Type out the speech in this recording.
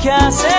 can't say